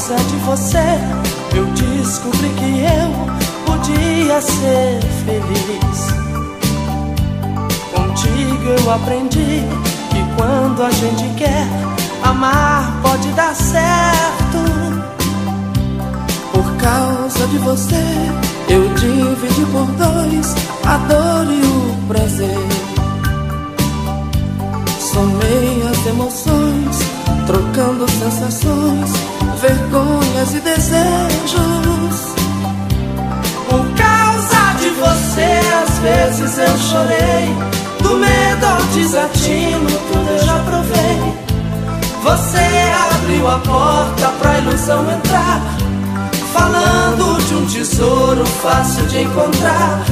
causa de você, eu descobri que eu podia ser feliz. Contigo eu aprendi que quando a gente quer amar, pode dar certo. Por causa de você, eu dividi por dois a dor e o prazer. Somei as emoções, trocando sensações, vergonhas e desejos. Por causa de você, às vezes eu chorei. Do medo ao desatino, tudo eu já provei. Você abriu a porta pra ilusão entrar. Falando de um tesouro fácil de encontrar.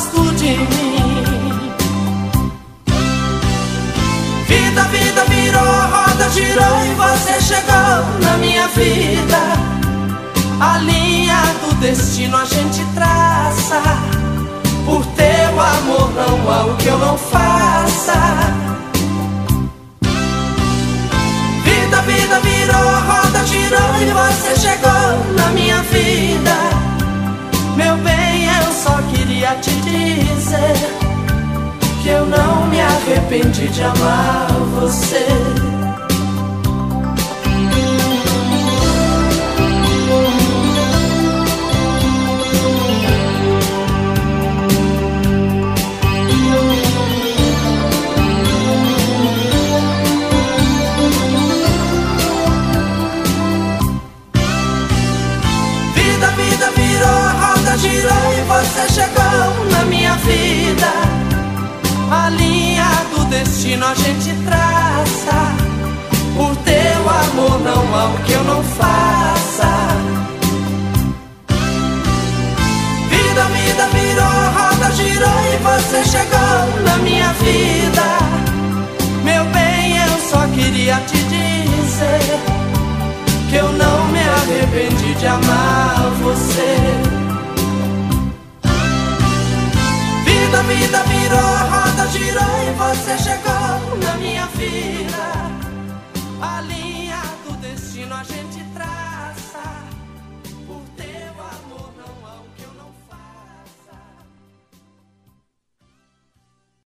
Gosto de mim. Vida, vida virou, roda girou e você chegou na minha vida. A linha do destino a gente traça. Por teu amor não há o que eu não faça. Queria te dizer que eu não me arrependi de amar você. você chegou na minha vida. A linha do destino a gente traça. Por teu amor não há o que eu não faça. Vida, vida, virou, a roda, girou e você chegou na minha vida. Meu bem, eu só queria te dizer que eu não vida virou, a roda girou e você chegou.